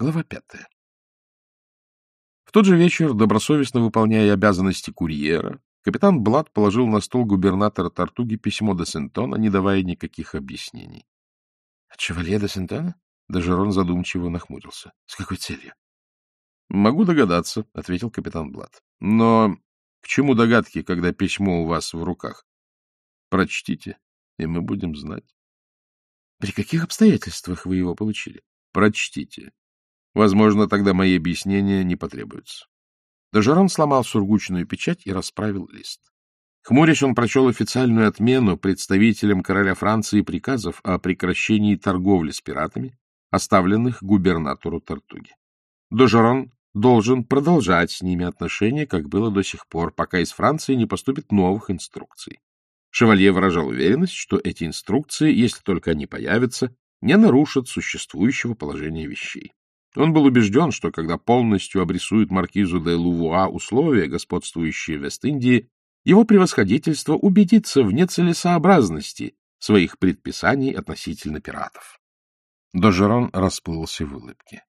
Глава пятая. В тот же вечер, добросовестно выполняя обязанности курьера, капитан Блад положил на стол губернатора Тартуги письмо до Сентона, не давая никаких объяснений. — Чевалье де Сентона? Дежерон задумчиво нахмурился. — С какой целью? — Могу догадаться, — ответил капитан Блад. — Но к чему догадки, когда письмо у вас в руках? Прочтите, и мы будем знать. — При каких обстоятельствах вы его получили? — Прочтите. Возможно, тогда мои объяснения не потребуются. Дежерон сломал сургучную печать и расправил лист. Хмурясь, он прочел официальную отмену представителям короля Франции приказов о прекращении торговли с пиратами, оставленных губернатору Тартуги. Дожерон должен продолжать с ними отношения, как было до сих пор, пока из Франции не поступит новых инструкций. Шевалье выражал уверенность, что эти инструкции, если только они появятся, не нарушат существующего положения вещей. Он был убежден, что когда полностью обрисует маркизу де Лувуа условия, господствующие в Вест-Индии, его превосходительство убедится в нецелесообразности своих предписаний относительно пиратов. Дожерон расплылся в улыбке.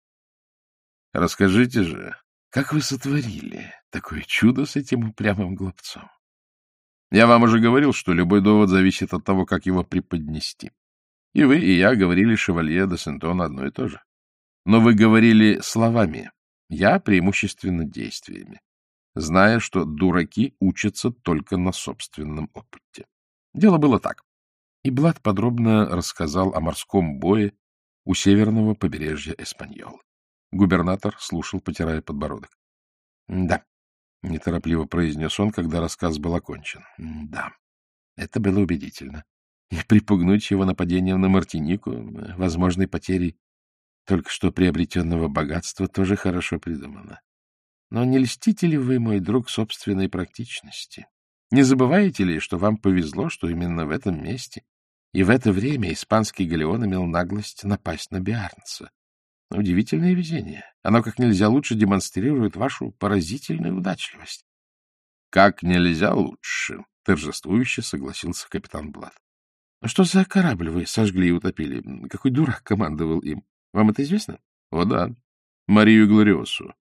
— Расскажите же, как вы сотворили такое чудо с этим упрямым глупцом? Я вам уже говорил, что любой довод зависит от того, как его преподнести. И вы, и я говорили шевалье де Сентон одно и то же. Но вы говорили словами, я преимущественно действиями, зная, что дураки учатся только на собственном опыте. Дело было так. И Блад подробно рассказал о морском бое у северного побережья Эспаньолы. Губернатор слушал, потирая подбородок. — Да, — неторопливо произнес он, когда рассказ был окончен. — Да, это было убедительно. И припугнуть его нападением на Мартинику, возможной потерей только что приобретенного богатства тоже хорошо придумано. Но не льстите ли вы, мой друг, собственной практичности? Не забываете ли, что вам повезло, что именно в этом месте и в это время испанский галеон имел наглость напасть на Биарнца? Удивительное везение. Оно как нельзя лучше демонстрирует вашу поразительную удачливость. — Как нельзя лучше, — торжествующе согласился капитан Блад. — Что за корабль вы сожгли и утопили? Какой дурак командовал им? Вам это известно? — О, да. Марию Глориосу.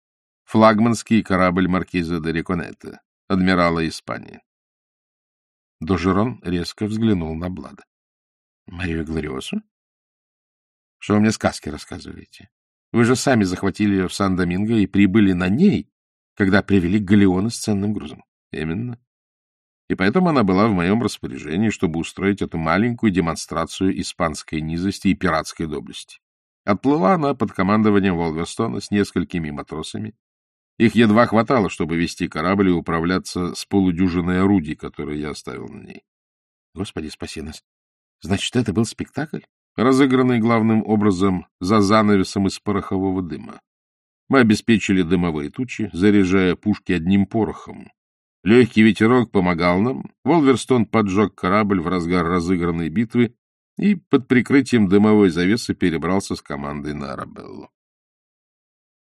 Флагманский корабль маркиза де Реконетта, адмирала Испании. Дожерон резко взглянул на Блада. — Марию Глориосу? — Что вы мне сказки рассказываете? Вы же сами захватили ее в Сан-Доминго и прибыли на ней, когда привели галеоны с ценным грузом. — Именно. И поэтому она была в моем распоряжении, чтобы устроить эту маленькую демонстрацию испанской низости и пиратской доблести. Отплыла она под командованием Волверстона с несколькими матросами. Их едва хватало, чтобы вести корабль и управляться с полудюжиной орудий, которые я оставил на ней. Господи, спаси нас. Значит, это был спектакль, разыгранный главным образом за занавесом из порохового дыма. Мы обеспечили дымовые тучи, заряжая пушки одним порохом. Легкий ветерок помогал нам. Волверстон поджег корабль в разгар разыгранной битвы и под прикрытием дымовой завесы перебрался с командой на Арабеллу.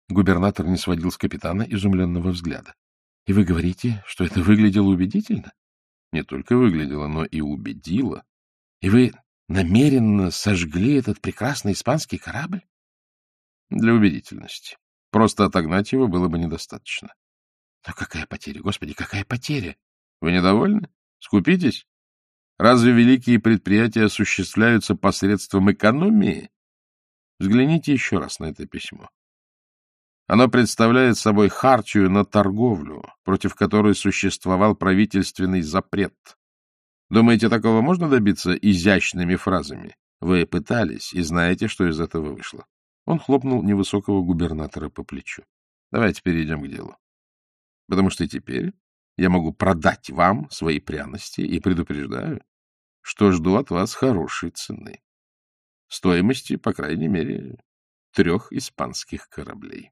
Губернатор не сводил с капитана изумленного взгляда. — И вы говорите, что это выглядело убедительно? — Не только выглядело, но и убедило. — И вы намеренно сожгли этот прекрасный испанский корабль? — Для убедительности. Просто отогнать его было бы недостаточно. — Но какая потеря, господи, какая потеря! Вы недовольны? Скупитесь? Разве великие предприятия осуществляются посредством экономии? Взгляните еще раз на это письмо. Оно представляет собой хартию на торговлю, против которой существовал правительственный запрет. Думаете, такого можно добиться изящными фразами? Вы пытались и знаете, что из этого вышло. Он хлопнул невысокого губернатора по плечу. Давайте перейдем к делу. Потому что теперь я могу продать вам свои пряности и предупреждаю, что жду от вас хорошей цены. Стоимости, по крайней мере, трех испанских кораблей.